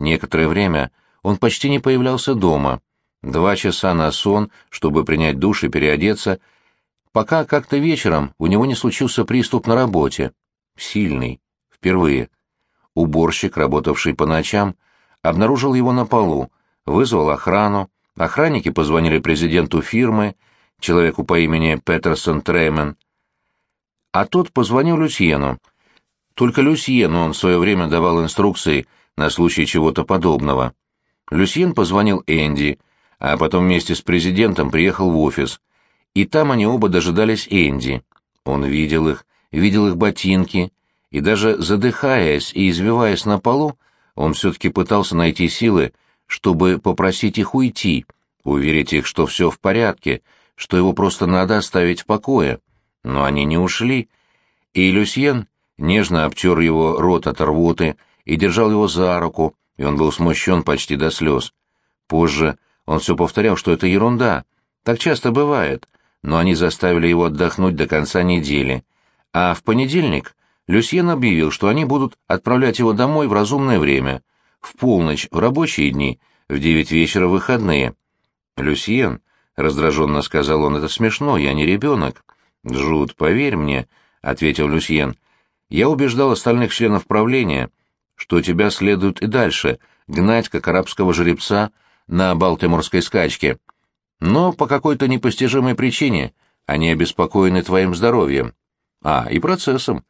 Некоторое время он почти не появлялся дома. Два часа на сон, чтобы принять душ и переодеться, пока как-то вечером у него не случился приступ на работе. Сильный. Впервые. Уборщик, работавший по ночам, обнаружил его на полу, вызвал охрану, охранники позвонили президенту фирмы, человеку по имени Петерсон Треймен, а тот позвонил Люсьену. Только Люсьену он в свое время давал инструкции на случай чего-то подобного. Люсьен позвонил Энди, а потом вместе с президентом приехал в офис. И там они оба дожидались Энди. Он видел их, видел их ботинки, и даже задыхаясь и извиваясь на полу, он все-таки пытался найти силы, чтобы попросить их уйти, уверить их, что все в порядке, что его просто надо оставить в покое. Но они не ушли, и Люсьен нежно обтер его рот от рвоты и держал его за руку, и он был смущен почти до слез. Позже он все повторял, что это ерунда, так часто бывает, но они заставили его отдохнуть до конца недели. А в понедельник Люсьен объявил, что они будут отправлять его домой в разумное время, в полночь в рабочие дни, в девять вечера выходные. «Люсьен», — раздраженно сказал он, — «это смешно, я не ребенок». «Джуд, поверь мне», — ответил Люсьен, — «я убеждал остальных членов правления, что тебя следует и дальше гнать, как арабского жеребца, на Балтиморской скачке. Но по какой-то непостижимой причине они обеспокоены твоим здоровьем. А, и процессом.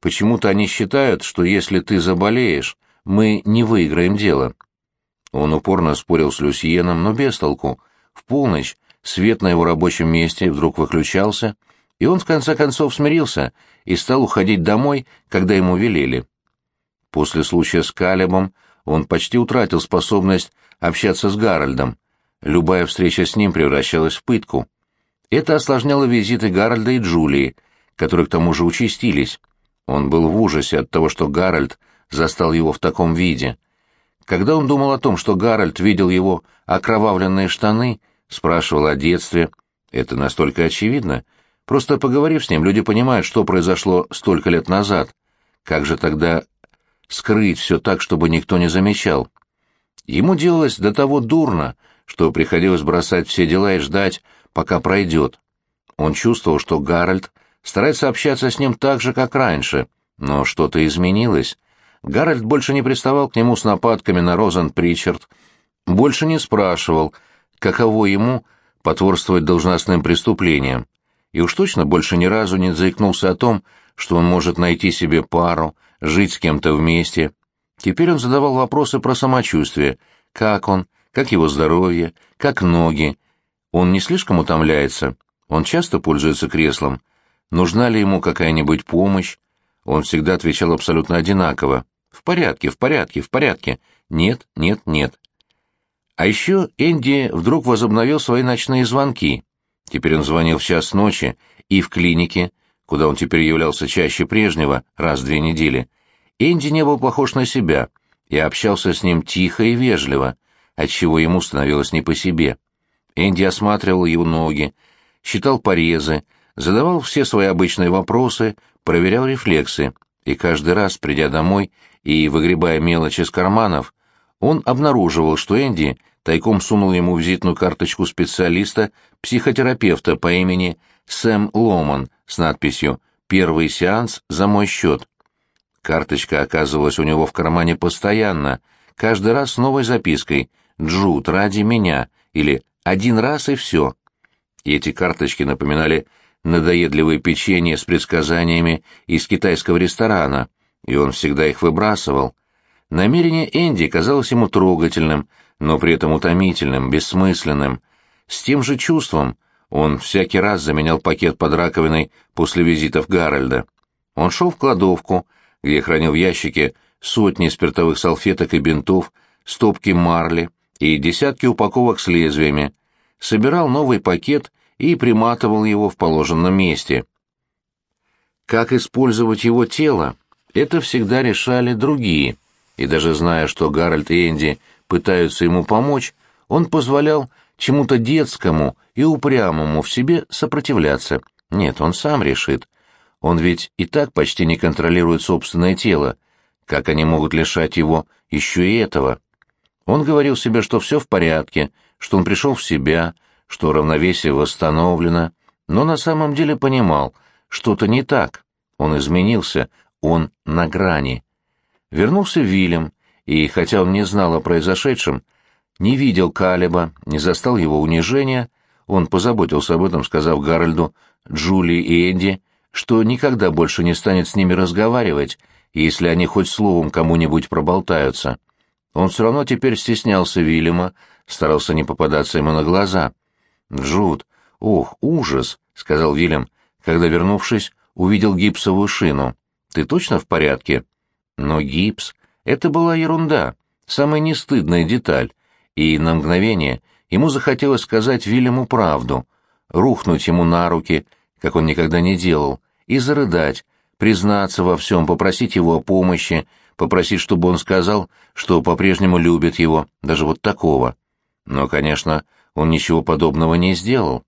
Почему-то они считают, что если ты заболеешь, мы не выиграем дело». Он упорно спорил с Люсьеном, но без толку. В полночь свет на его рабочем месте вдруг выключался — и он в конце концов смирился и стал уходить домой, когда ему велели. После случая с Калебом он почти утратил способность общаться с Гарольдом. Любая встреча с ним превращалась в пытку. Это осложняло визиты Гарольда и Джулии, которые к тому же участились. Он был в ужасе от того, что Гарольд застал его в таком виде. Когда он думал о том, что Гарольд видел его окровавленные штаны, спрашивал о детстве, это настолько очевидно — Просто поговорив с ним, люди понимают, что произошло столько лет назад. Как же тогда скрыть все так, чтобы никто не замечал? Ему делалось до того дурно, что приходилось бросать все дела и ждать, пока пройдет. Он чувствовал, что Гарольд старается общаться с ним так же, как раньше, но что-то изменилось. Гарольд больше не приставал к нему с нападками на Розен Причард, больше не спрашивал, каково ему потворствовать должностным преступлениям и уж точно больше ни разу не заикнулся о том, что он может найти себе пару, жить с кем-то вместе. Теперь он задавал вопросы про самочувствие, как он, как его здоровье, как ноги. Он не слишком утомляется, он часто пользуется креслом. Нужна ли ему какая-нибудь помощь? Он всегда отвечал абсолютно одинаково. «В порядке, в порядке, в порядке. Нет, нет, нет». А еще Энди вдруг возобновил свои ночные звонки. Теперь он звонил в час ночи, и в клинике, куда он теперь являлся чаще прежнего, раз в две недели, Энди не был похож на себя и общался с ним тихо и вежливо, отчего ему становилось не по себе. Энди осматривал его ноги, считал порезы, задавал все свои обычные вопросы, проверял рефлексы, и каждый раз, придя домой и выгребая мелочи из карманов, он обнаруживал, что Энди тайком сунул ему визитную карточку специалиста, психотерапевта по имени Сэм Ломан с надписью «Первый сеанс за мой счет». Карточка оказывалась у него в кармане постоянно, каждый раз с новой запиской «Джуд, ради меня» или «Один раз и все». И эти карточки напоминали надоедливые печенье с предсказаниями из китайского ресторана, и он всегда их выбрасывал. Намерение Энди казалось ему трогательным, но при этом утомительным, бессмысленным. С тем же чувством он всякий раз заменял пакет под раковиной после визитов Гарольда. Он шел в кладовку, где хранил в ящике сотни спиртовых салфеток и бинтов, стопки марли и десятки упаковок с лезвиями, собирал новый пакет и приматывал его в положенном месте. Как использовать его тело, это всегда решали другие, и даже зная, что Гарольд и Энди пытаются ему помочь, он позволял чему-то детскому и упрямому в себе сопротивляться. Нет, он сам решит. Он ведь и так почти не контролирует собственное тело. Как они могут лишать его еще и этого? Он говорил себе, что все в порядке, что он пришел в себя, что равновесие восстановлено, но на самом деле понимал, что-то не так. Он изменился, он на грани. Вернулся Вильям, и, хотя он не знал о произошедшем, не видел Калеба, не застал его унижения, он позаботился об этом, сказав Гарольду, Джули и Энди, что никогда больше не станет с ними разговаривать, если они хоть словом кому-нибудь проболтаются. Он все равно теперь стеснялся Вильяма, старался не попадаться ему на глаза. «Джуд, ох, ужас!» — сказал Вильям, когда, вернувшись, увидел гипсовую шину. «Ты точно в порядке?» Но гипс — это была ерунда, самая нестыдная деталь, и на мгновение ему захотелось сказать Вильяму правду, рухнуть ему на руки, как он никогда не делал, и зарыдать, признаться во всем, попросить его о помощи, попросить, чтобы он сказал, что по-прежнему любит его, даже вот такого. Но, конечно, он ничего подобного не сделал.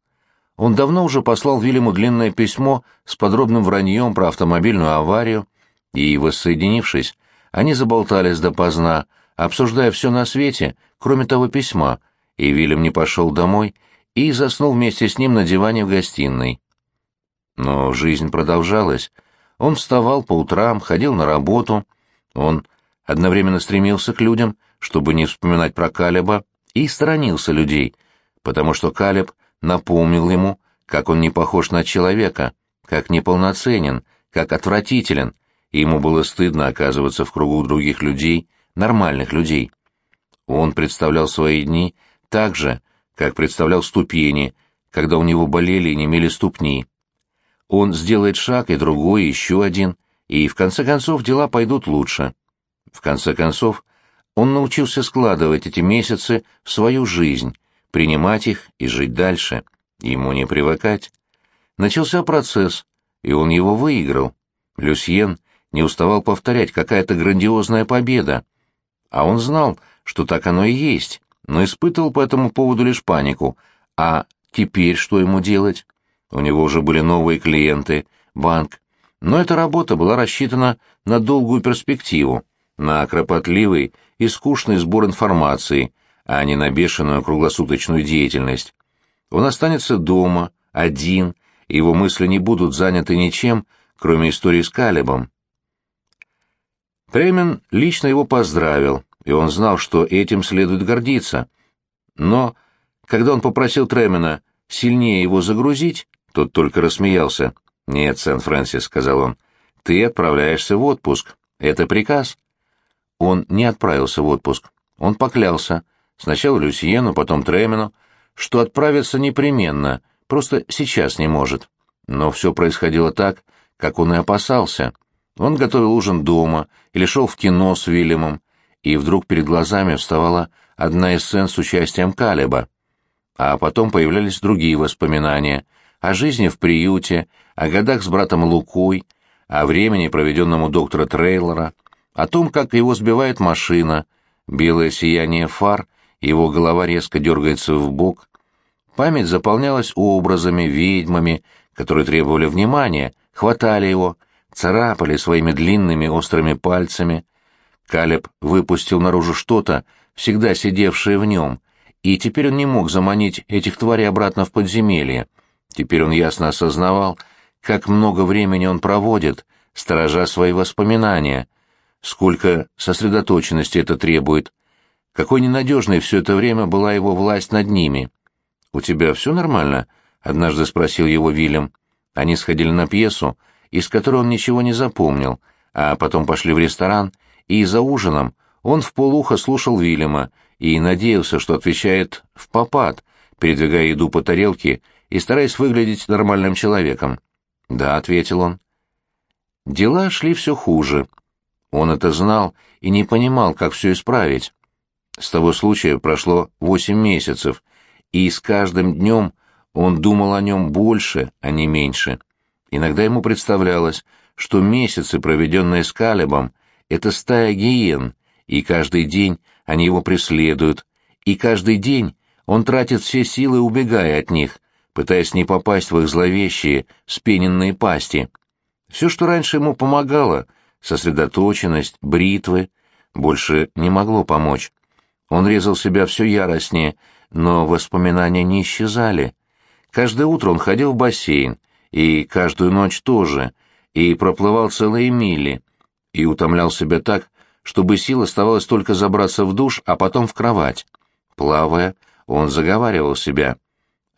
Он давно уже послал Вильяму длинное письмо с подробным враньем про автомобильную аварию, и, воссоединившись, они заболтались допоздна, обсуждая все на свете, кроме того письма, и Вильям не пошел домой и заснул вместе с ним на диване в гостиной. Но жизнь продолжалась. Он вставал по утрам, ходил на работу, он одновременно стремился к людям, чтобы не вспоминать про Калеба, и сторонился людей, потому что Калеб напомнил ему, как он не похож на человека, как неполноценен, как отвратителен, и ему было стыдно оказываться в кругу других людей, нормальных людей. Он представлял свои дни так же, как представлял ступени, когда у него болели и немели ступни. Он сделает шаг и другой, еще один, и в конце концов дела пойдут лучше. В конце концов, он научился складывать эти месяцы в свою жизнь, принимать их и жить дальше, ему не привыкать. Начался процесс, и он его выиграл. Люсьен не уставал повторять, какая-то грандиозная победа. А он знал, что так оно и есть, но испытывал по этому поводу лишь панику. А теперь что ему делать? У него уже были новые клиенты, банк. Но эта работа была рассчитана на долгую перспективу, на кропотливый и скучный сбор информации, а не на бешеную круглосуточную деятельность. Он останется дома, один, и его мысли не будут заняты ничем, кроме истории с Калебом. Премен лично его поздравил, и он знал, что этим следует гордиться. Но, когда он попросил Тремена сильнее его загрузить, тот только рассмеялся. «Нет, Сент-Фрэнсис», — сказал он, — «ты отправляешься в отпуск. Это приказ». Он не отправился в отпуск. Он поклялся, сначала Люсьену, потом Тремену, что отправиться непременно, просто сейчас не может. Но все происходило так, как он и опасался. Он готовил ужин дома или шел в кино с Вильямом, и вдруг перед глазами вставала одна из сцен с участием Калеба. А потом появлялись другие воспоминания о жизни в приюте, о годах с братом Лукой, о времени, проведенном у доктора Трейлора, о том, как его сбивает машина, белое сияние фар, его голова резко дергается в бок. Память заполнялась образами, ведьмами, которые требовали внимания, хватали его, царапали своими длинными острыми пальцами. Калеб выпустил наружу что-то, всегда сидевшее в нем, и теперь он не мог заманить этих тварей обратно в подземелье. Теперь он ясно осознавал, как много времени он проводит, сторожа свои воспоминания, сколько сосредоточенности это требует, какой ненадежной все это время была его власть над ними. «У тебя все нормально?» — однажды спросил его Вильям. Они сходили на пьесу, из которой он ничего не запомнил, а потом пошли в ресторан, и за ужином он в полухо слушал Вильяма и надеялся, что отвечает в попад, передвигая еду по тарелке и стараясь выглядеть нормальным человеком. «Да», — ответил он. Дела шли все хуже. Он это знал и не понимал, как все исправить. С того случая прошло восемь месяцев, и с каждым днем он думал о нем больше, а не меньше. Иногда ему представлялось, что месяцы, проведенные с Калебом, — это стая гиен, и каждый день они его преследуют, и каждый день он тратит все силы, убегая от них, пытаясь не попасть в их зловещие, спененные пасти. Все, что раньше ему помогало, сосредоточенность, бритвы, больше не могло помочь. Он резал себя все яростнее, но воспоминания не исчезали. Каждое утро он ходил в бассейн, и каждую ночь тоже, и проплывал целые мили, и утомлял себя так, чтобы сил оставалось только забраться в душ, а потом в кровать. Плавая, он заговаривал себя,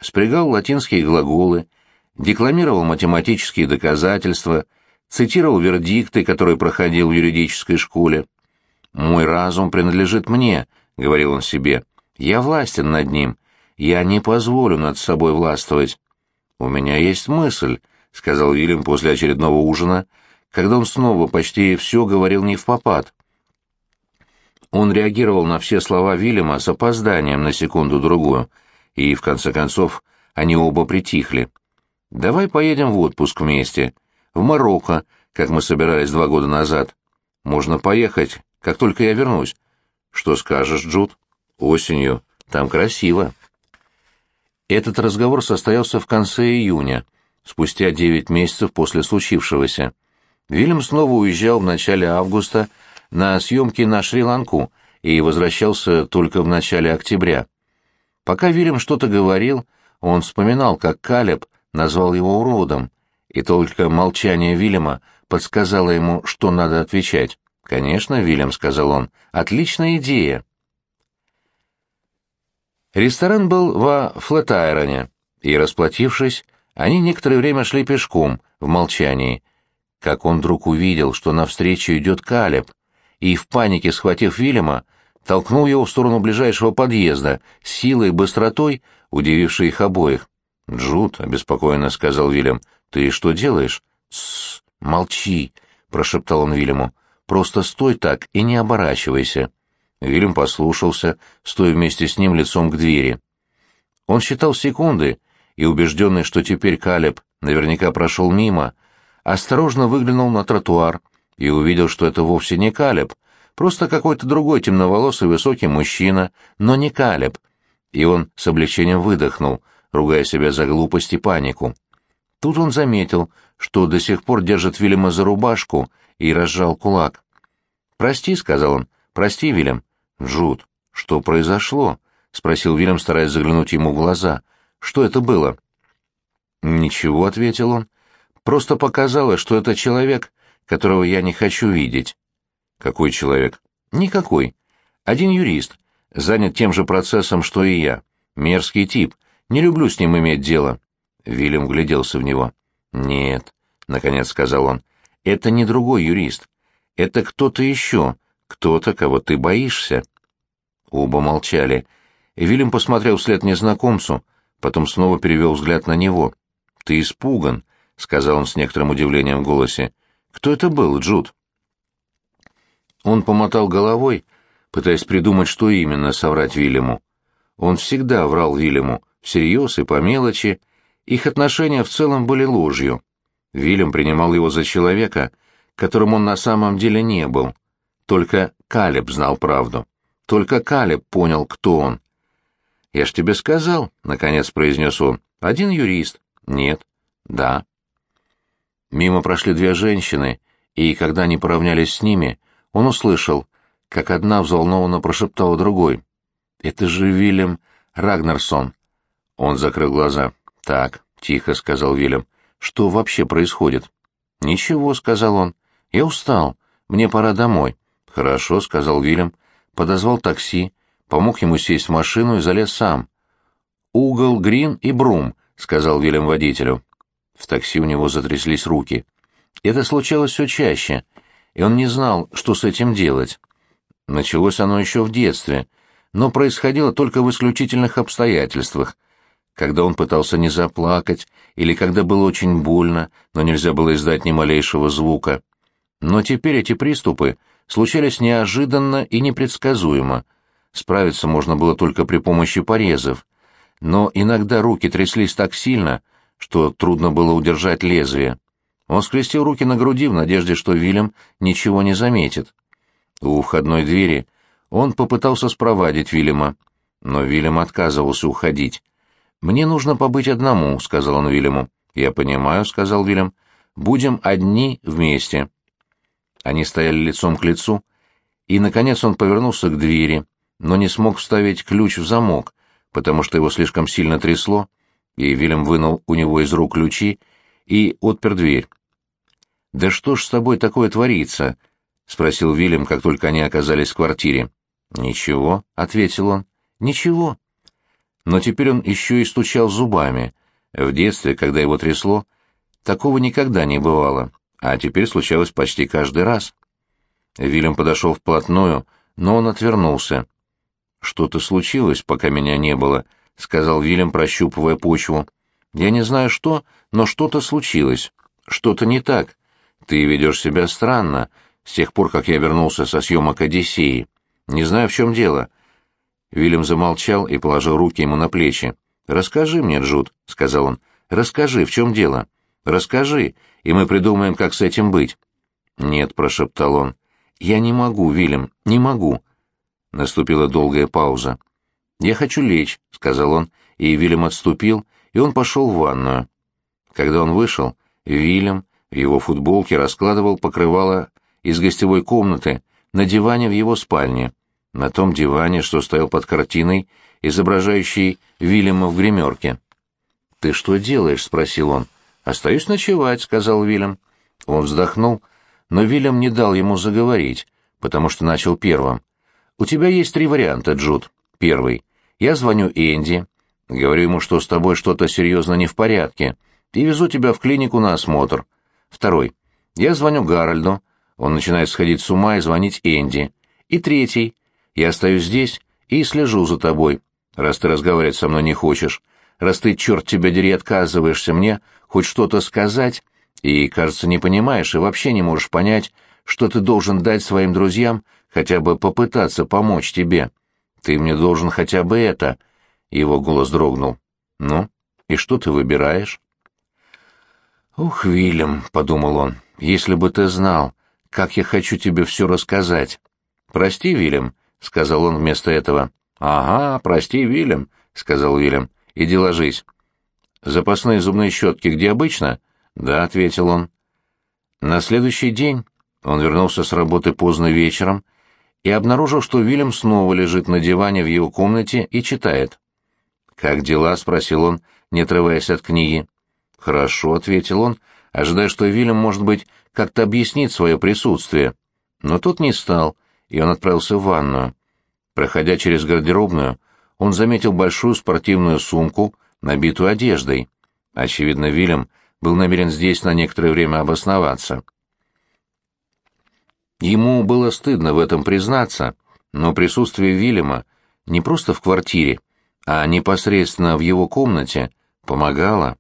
спрягал латинские глаголы, декламировал математические доказательства, цитировал вердикты, которые проходил в юридической школе. «Мой разум принадлежит мне», — говорил он себе. «Я властен над ним. Я не позволю над собой властвовать». «У меня есть мысль», — сказал Вильям после очередного ужина, когда он снова почти все говорил не в попад. Он реагировал на все слова Вильяма с опозданием на секунду-другую, и, в конце концов, они оба притихли. «Давай поедем в отпуск вместе. В Марокко, как мы собирались два года назад. Можно поехать, как только я вернусь. Что скажешь, Джуд? Осенью. Там красиво». Этот разговор состоялся в конце июня, спустя девять месяцев после случившегося. Вильям снова уезжал в начале августа на съемки на Шри-Ланку и возвращался только в начале октября. Пока Вильям что-то говорил, он вспоминал, как Калеб назвал его уродом, и только молчание Вильяма подсказало ему, что надо отвечать. «Конечно, Вильям», — сказал он, — «отличная идея». Ресторан был во Флетайроне, и, расплатившись, они некоторое время шли пешком, в молчании. Как он вдруг увидел, что навстречу идет Калеб, и, в панике схватив Вильяма, толкнул его в сторону ближайшего подъезда, силой и быстротой, удивившей их обоих. «Джуд», — обеспокоенно сказал Вильям, — «ты что делаешь?» «Тссс, молчи», — прошептал он Вильяму. «Просто стой так и не оборачивайся». Вильям послушался, стоя вместе с ним лицом к двери. Он считал секунды и, убежденный, что теперь Калеб наверняка прошел мимо, осторожно выглянул на тротуар и увидел, что это вовсе не Калеб, просто какой-то другой темноволосый высокий мужчина, но не Калеб. И он с облегчением выдохнул, ругая себя за глупость и панику. Тут он заметил, что до сих пор держит Вильяма за рубашку, и разжал кулак. «Прости», — сказал он, — «прости, Вильям». «Джуд, что произошло?» — спросил Вильям, стараясь заглянуть ему в глаза. «Что это было?» «Ничего», — ответил он. «Просто показалось, что это человек, которого я не хочу видеть». «Какой человек?» «Никакой. Один юрист, занят тем же процессом, что и я. Мерзкий тип. Не люблю с ним иметь дело». Вильям гляделся в него. «Нет», — наконец сказал он, — «это не другой юрист. Это кто-то еще, кто-то, кого ты боишься». Оба молчали. Вильям посмотрел вслед незнакомцу, потом снова перевел взгляд на него. «Ты испуган», — сказал он с некоторым удивлением в голосе. «Кто это был, Джуд?» Он помотал головой, пытаясь придумать, что именно соврать Вильяму. Он всегда врал Вильяму, всерьез и по мелочи, их отношения в целом были ложью. Вильям принимал его за человека, которым он на самом деле не был. Только Калеб знал правду. Только Калеб понял, кто он. «Я ж тебе сказал», — наконец произнес он. «Один юрист». «Нет». «Да». Мимо прошли две женщины, и когда они поравнялись с ними, он услышал, как одна взволнованно прошептала другой. «Это же Вильям Рагнарсон». Он закрыл глаза. «Так», — тихо сказал Вильям, — «что вообще происходит?» «Ничего», — сказал он. «Я устал. Мне пора домой». «Хорошо», — сказал Вильям. Подозвал такси, помог ему сесть в машину и залез сам. «Угол, Грин и Брум», — сказал Вильям водителю. В такси у него затряслись руки. Это случалось все чаще — и он не знал, что с этим делать. Началось оно еще в детстве, но происходило только в исключительных обстоятельствах, когда он пытался не заплакать или когда было очень больно, но нельзя было издать ни малейшего звука. Но теперь эти приступы случались неожиданно и непредсказуемо. Справиться можно было только при помощи порезов, но иногда руки тряслись так сильно, что трудно было удержать лезвие. Он скрестил руки на груди в надежде, что Вильям ничего не заметит. У входной двери он попытался спровадить Вильяма, но Вильям отказывался уходить. «Мне нужно побыть одному», — сказал он Вильяму. «Я понимаю», — сказал Вильям. «Будем одни вместе». Они стояли лицом к лицу, и, наконец, он повернулся к двери, но не смог вставить ключ в замок, потому что его слишком сильно трясло, и Вильям вынул у него из рук ключи и отпер дверь. «Да что ж с тобой такое творится?» — спросил Вильям, как только они оказались в квартире. «Ничего», — ответил он, — «ничего». Но теперь он еще и стучал зубами. В детстве, когда его трясло, такого никогда не бывало, а теперь случалось почти каждый раз. Вильям подошел вплотную, но он отвернулся. «Что-то случилось, пока меня не было», — сказал Вильям, прощупывая почву. «Я не знаю что, но что-то случилось. Что-то не так. Ты ведешь себя странно, с тех пор, как я вернулся со съемок «Одиссеи». Не знаю, в чем дело». Вильям замолчал и положил руки ему на плечи. «Расскажи мне, Джуд», — сказал он. «Расскажи, в чем дело? Расскажи, и мы придумаем, как с этим быть». «Нет», — прошептал он. «Я не могу, Вильям, не могу». Наступила долгая пауза. «Я хочу лечь», — сказал он, и Вильям отступил, и он пошел в ванную. Когда он вышел, Вильям в его футболке раскладывал покрывало из гостевой комнаты на диване в его спальне, на том диване, что стоял под картиной, изображающей Вильяма в гримерке. «Ты что делаешь?» — спросил он. «Остаюсь ночевать», — сказал Вильям. Он вздохнул, но Вильям не дал ему заговорить, потому что начал первым. «У тебя есть три варианта, Джуд. Первый. Я звоню Энди, говорю ему, что с тобой что-то серьезно не в порядке, и везу тебя в клинику на осмотр. Второй. Я звоню Гарольду, он начинает сходить с ума и звонить Энди. И третий. Я остаюсь здесь и слежу за тобой, раз ты разговаривать со мной не хочешь, раз ты, черт тебя дери, отказываешься мне хоть что-то сказать и, кажется, не понимаешь и вообще не можешь понять, что ты должен дать своим друзьям хотя бы попытаться помочь тебе. Ты мне должен хотя бы это. Его голос дрогнул. Ну, и что ты выбираешь? Ух, Вильям, подумал он, если бы ты знал, как я хочу тебе все рассказать. Прости, Вильям, сказал он вместо этого. Ага, прости, Вильям, сказал Вильям. Иди ложись. Запасные зубные щетки где обычно? Да, ответил он. На следующий день он вернулся с работы поздно вечером и обнаружил, что Вильям снова лежит на диване в его комнате и читает. «Как дела?» — спросил он, не отрываясь от книги. «Хорошо», — ответил он, ожидая, что Вильям, может быть, как-то объяснит свое присутствие. Но тот не стал, и он отправился в ванную. Проходя через гардеробную, он заметил большую спортивную сумку, набитую одеждой. Очевидно, Вильям был намерен здесь на некоторое время обосноваться. Ему было стыдно в этом признаться, но присутствие Вильяма не просто в квартире, а непосредственно в его комнате помогало.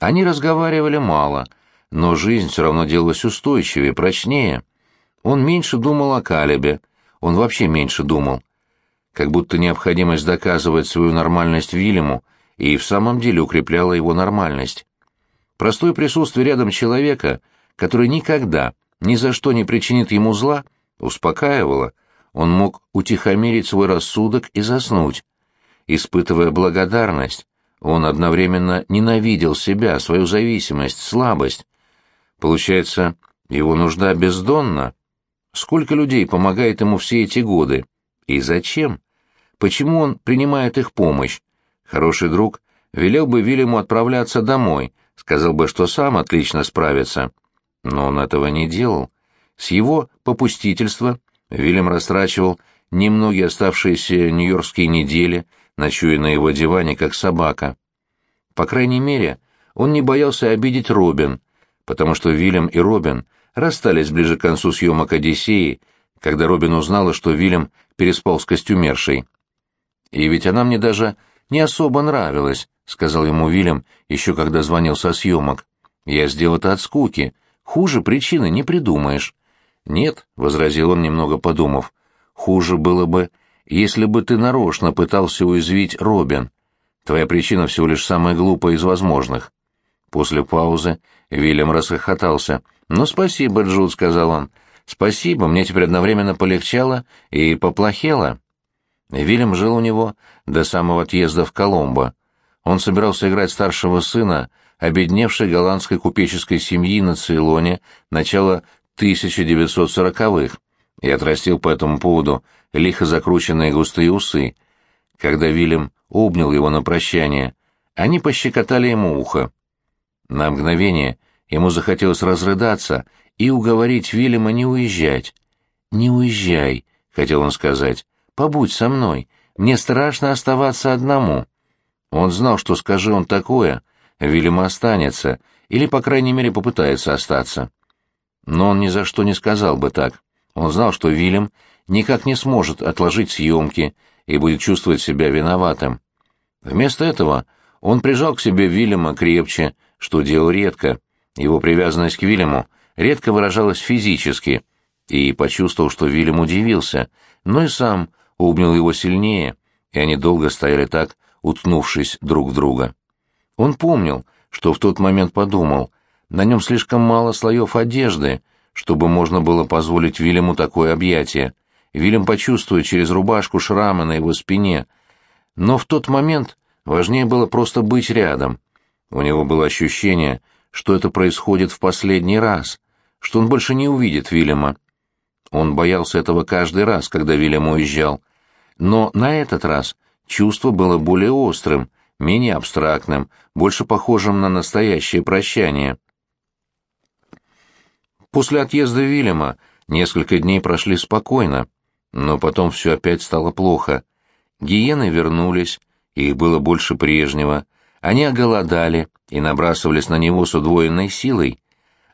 Они разговаривали мало, но жизнь все равно делалась устойчивее, прочнее. Он меньше думал о Калебе, он вообще меньше думал. Как будто необходимость доказывать свою нормальность Вильяму и в самом деле укрепляла его нормальность. Простое присутствие рядом человека, который никогда ни за что не причинит ему зла, успокаивало, он мог утихомирить свой рассудок и заснуть. Испытывая благодарность, он одновременно ненавидел себя, свою зависимость, слабость. Получается, его нужда бездонна. Сколько людей помогает ему все эти годы? И зачем? Почему он принимает их помощь? Хороший друг велел бы Вильяму отправляться домой, сказал бы, что сам отлично справится. Но он этого не делал. С его попустительства Вильям растрачивал немногие оставшиеся нью-йоркские недели, ночуя на его диване, как собака. По крайней мере, он не боялся обидеть Робин, потому что Вильям и Робин расстались ближе к концу съемок «Одиссеи», когда Робин узнала, что Вильям переспал с костюмершей. «И ведь она мне даже не особо нравилась», — сказал ему Вильям, еще когда звонил со съемок. «Я сделал это от скуки, Хуже причины не придумаешь. Нет, — возразил он, немного подумав, — хуже было бы, если бы ты нарочно пытался уязвить Робин. Твоя причина всего лишь самая глупая из возможных. После паузы Вильям расхохотался. «Ну, спасибо, Джуд», — сказал он. «Спасибо, мне теперь одновременно полегчало и поплохело». Вильям жил у него до самого отъезда в Коломбо. Он собирался играть старшего сына обедневшей голландской купеческой семьи на Цейлоне начала 1940-х и отрастил по этому поводу лихо закрученные густые усы. Когда Вильям обнял его на прощание, они пощекотали ему ухо. На мгновение ему захотелось разрыдаться и уговорить Вильяма не уезжать. «Не уезжай», — хотел он сказать, — «побудь со мной, мне страшно оставаться одному». Он знал, что скажи он такое, Вильям останется, или, по крайней мере, попытается остаться. Но он ни за что не сказал бы так. Он знал, что Вильям никак не сможет отложить съемки и будет чувствовать себя виноватым. Вместо этого он прижал к себе Вильяма крепче, что делал редко. Его привязанность к Вильяму редко выражалась физически, и почувствовал, что Вильям удивился, но и сам обнял его сильнее, и они долго стояли так, уткнувшись друг в друга. Он помнил, что в тот момент подумал, на нем слишком мало слоев одежды, чтобы можно было позволить Вильяму такое объятие. Вильям почувствует через рубашку шрамы на его спине. Но в тот момент важнее было просто быть рядом. У него было ощущение, что это происходит в последний раз, что он больше не увидит Вильяма. Он боялся этого каждый раз, когда Вильям уезжал. Но на этот раз чувство было более острым, менее абстрактным, больше похожим на настоящее прощание. После отъезда Вильяма несколько дней прошли спокойно, но потом все опять стало плохо. Гиены вернулись, их было больше прежнего, они оголодали и набрасывались на него с удвоенной силой.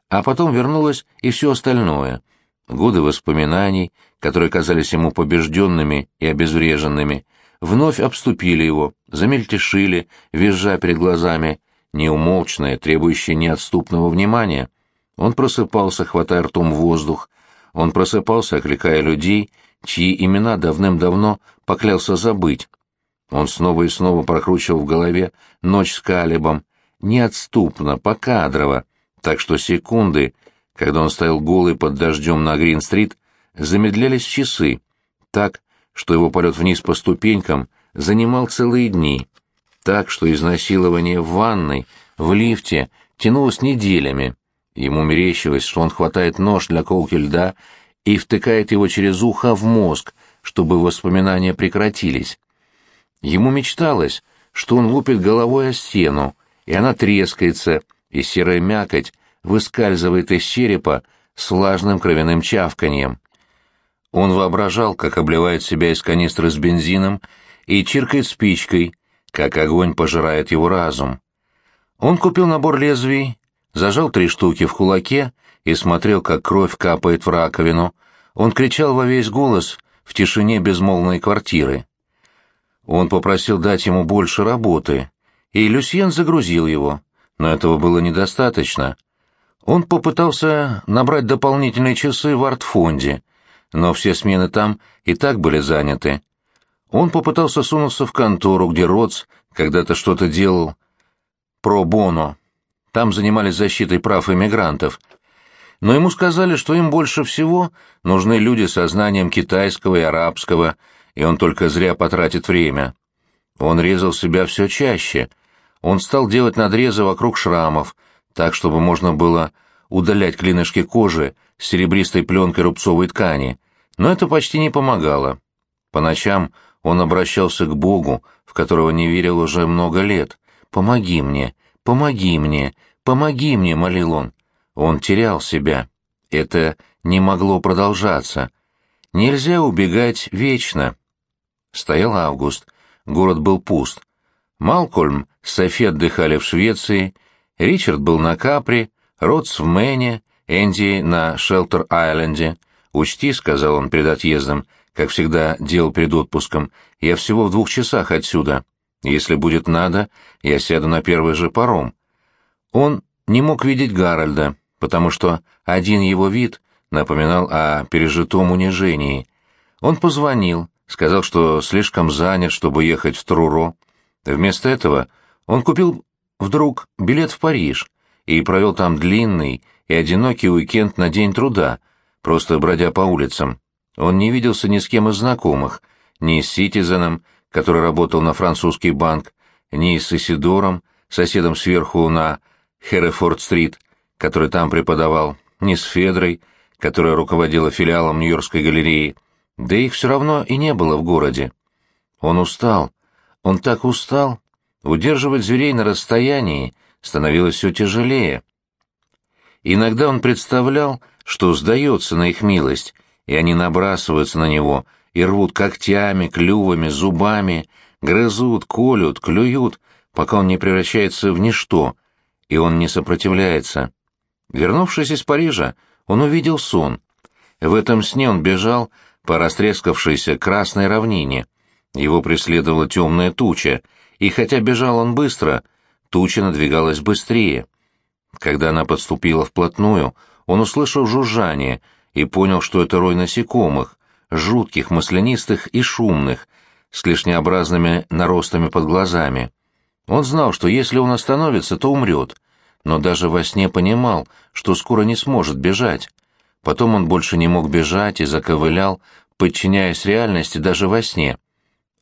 А потом вернулось и все остальное — Годы воспоминаний, которые казались ему побежденными и обезвреженными, вновь обступили его, замельтешили, визжа перед глазами, неумолчное, требующее неотступного внимания. Он просыпался, хватая ртом воздух, он просыпался, окликая людей, чьи имена давным-давно поклялся забыть. Он снова и снова прокручивал в голове ночь с Калибом, неотступно, покадрово, так что секунды, когда он стоял голый под дождем на Грин-стрит, замедлялись часы, так, что его полет вниз по ступенькам занимал целые дни, так, что изнасилование в ванной, в лифте тянулось неделями. Ему мерещилось, что он хватает нож для колки льда и втыкает его через ухо в мозг, чтобы воспоминания прекратились. Ему мечталось, что он лупит головой о стену, и она трескается, и серая мякоть выскальзывает из черепа с влажным кровяным чавканьем. Он воображал, как обливает себя из канистры с бензином и чиркает спичкой, как огонь пожирает его разум. Он купил набор лезвий, зажал три штуки в кулаке и смотрел, как кровь капает в раковину. Он кричал во весь голос в тишине безмолвной квартиры. Он попросил дать ему больше работы, и Люсьен загрузил его, но этого было недостаточно. Он попытался набрать дополнительные часы в артфонде, но все смены там и так были заняты. Он попытался сунуться в контору, где Роц когда-то что-то делал про боно. Там занимались защитой прав иммигрантов. Но ему сказали, что им больше всего нужны люди со знанием китайского и арабского, и он только зря потратит время. Он резал себя все чаще. Он стал делать надрезы вокруг шрамов, так, чтобы можно было удалять клинышки кожи с серебристой пленкой рубцовой ткани, но это почти не помогало. По ночам он обращался к Богу, в которого не верил уже много лет. «Помоги мне, помоги мне, помоги мне», — молил он. Он терял себя. Это не могло продолжаться. Нельзя убегать вечно. Стоял август. Город был пуст. Малкольм с Софи отдыхали в Швеции, Ричард был на Капри, Ротс в Мэне, Энди на Шелтер-Айленде. «Учти», — сказал он перед отъездом, как всегда делал перед отпуском, — «я всего в двух часах отсюда. Если будет надо, я сяду на первый же паром». Он не мог видеть Гарольда, потому что один его вид напоминал о пережитом унижении. Он позвонил, сказал, что слишком занят, чтобы ехать в Труро. Вместо этого он купил вдруг билет в Париж и провел там длинный и одинокий уикенд на день труда, просто бродя по улицам. Он не виделся ни с кем из знакомых, ни с Ситизеном, который работал на французский банк, ни с Исидором, соседом сверху на Херефорд-стрит, который там преподавал, ни с Федрой, которая руководила филиалом Нью-Йоркской галереи, Да их все равно и не было в городе. Он устал. Он так устал. Удерживать зверей на расстоянии становилось все тяжелее. Иногда он представлял, что сдается на их милость, и они набрасываются на него и рвут когтями, клювами, зубами, грызут, колют, клюют, пока он не превращается в ничто, и он не сопротивляется. Вернувшись из Парижа, он увидел сон. В этом сне он бежал по растрескавшейся красной равнине. Его преследовала темная туча, и хотя бежал он быстро, туча надвигалась быстрее. Когда она подступила вплотную, он услышал жужжание и понял, что это рой насекомых, жутких, маслянистых и шумных, с клешнеобразными наростами под глазами. Он знал, что если он остановится, то умрет, но даже во сне понимал, что скоро не сможет бежать. Потом он больше не мог бежать и заковылял, подчиняясь реальности даже во сне.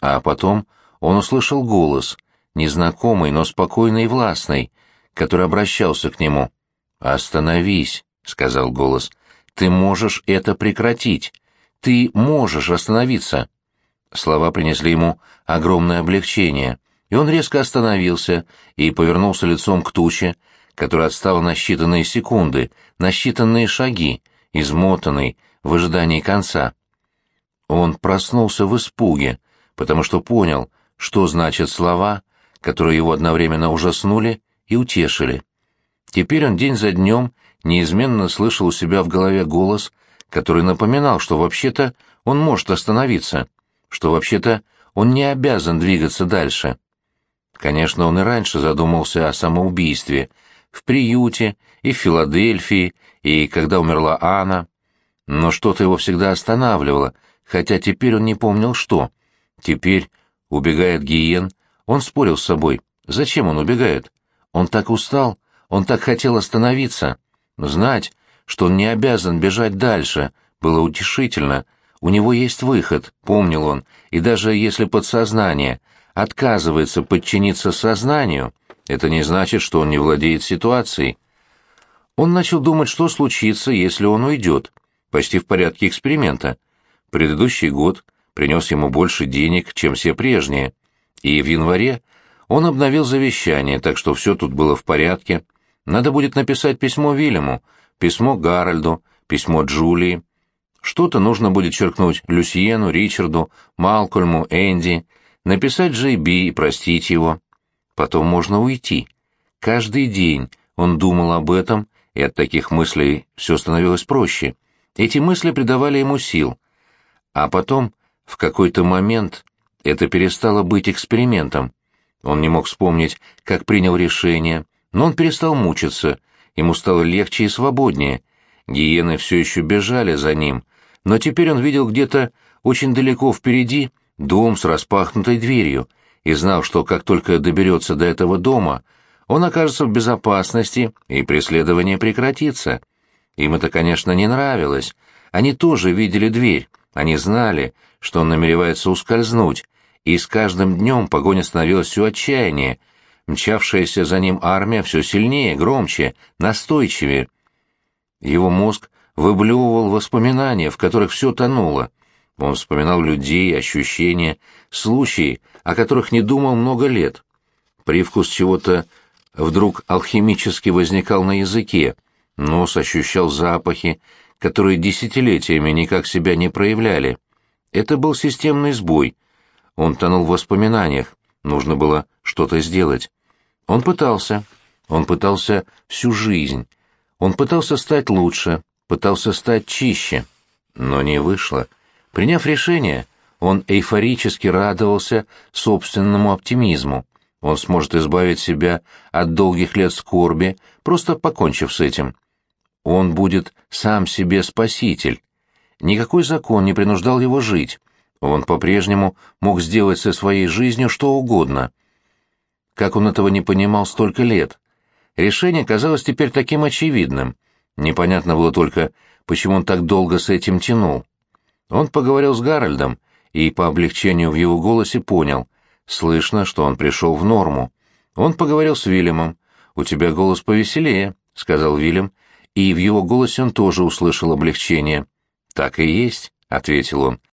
А потом он услышал голос, незнакомый, но спокойный и властный, который обращался к нему. «Остановись», — сказал голос, — «ты можешь это прекратить. Ты можешь остановиться». Слова принесли ему огромное облегчение, и он резко остановился и повернулся лицом к туче, которая отстала на считанные секунды, на считанные шаги, измотанный, в ожидании конца. Он проснулся в испуге, потому что понял, что значат слова, которые его одновременно ужаснули и утешили. Теперь он день за днем неизменно слышал у себя в голове голос, который напоминал, что вообще-то он может остановиться, что вообще-то он не обязан двигаться дальше. Конечно, он и раньше задумался о самоубийстве, в приюте, и в Филадельфии, и когда умерла Анна, но что-то его всегда останавливало, хотя теперь он не помнил что. Теперь, убегая от гиен, он спорил с собой, зачем он убегает? Он так устал, он так хотел остановиться. Знать, что он не обязан бежать дальше, было утешительно. У него есть выход, помнил он, и даже если подсознание отказывается подчиниться сознанию, это не значит, что он не владеет ситуацией. Он начал думать, что случится, если он уйдет, почти в порядке эксперимента. Предыдущий год принес ему больше денег, чем все прежние, и в январе он обновил завещание, так что все тут было в порядке. Надо будет написать письмо Вильяму, письмо Гарольду, письмо Джулии. Что-то нужно будет черкнуть Люсьену, Ричарду, Малкольму, Энди, написать Джей Би и простить его. Потом можно уйти. Каждый день он думал об этом, и от таких мыслей все становилось проще. Эти мысли придавали ему сил. А потом, в какой-то момент, это перестало быть экспериментом. Он не мог вспомнить, как принял решение, но он перестал мучиться, ему стало легче и свободнее. Гиены все еще бежали за ним, но теперь он видел где-то очень далеко впереди дом с распахнутой дверью и знал, что как только доберется до этого дома, он окажется в безопасности и преследование прекратится. Им это, конечно, не нравилось. Они тоже видели дверь, они знали, что он намеревается ускользнуть, и с каждым днем погоня становилась все отчаяннее, мчавшаяся за ним армия все сильнее, громче, настойчивее. Его мозг выблевывал воспоминания, в которых все тонуло. Он вспоминал людей, ощущения, случаи, о которых не думал много лет. Привкус чего-то вдруг алхимически возникал на языке, нос ощущал запахи, которые десятилетиями никак себя не проявляли. Это был системный сбой, он тонул в воспоминаниях. Нужно было что-то сделать. Он пытался. Он пытался всю жизнь. Он пытался стать лучше, пытался стать чище. Но не вышло. Приняв решение, он эйфорически радовался собственному оптимизму. Он сможет избавить себя от долгих лет скорби, просто покончив с этим. Он будет сам себе спаситель. Никакой закон не принуждал его жить. Он по-прежнему мог сделать со своей жизнью что угодно. Как он этого не понимал столько лет? Решение казалось теперь таким очевидным. Непонятно было только, почему он так долго с этим тянул. Он поговорил с Гарольдом и по облегчению в его голосе понял. Слышно, что он пришел в норму. Он поговорил с Вильямом. «У тебя голос повеселее», — сказал Вильям, и в его голосе он тоже услышал облегчение. «Так и есть», — ответил он.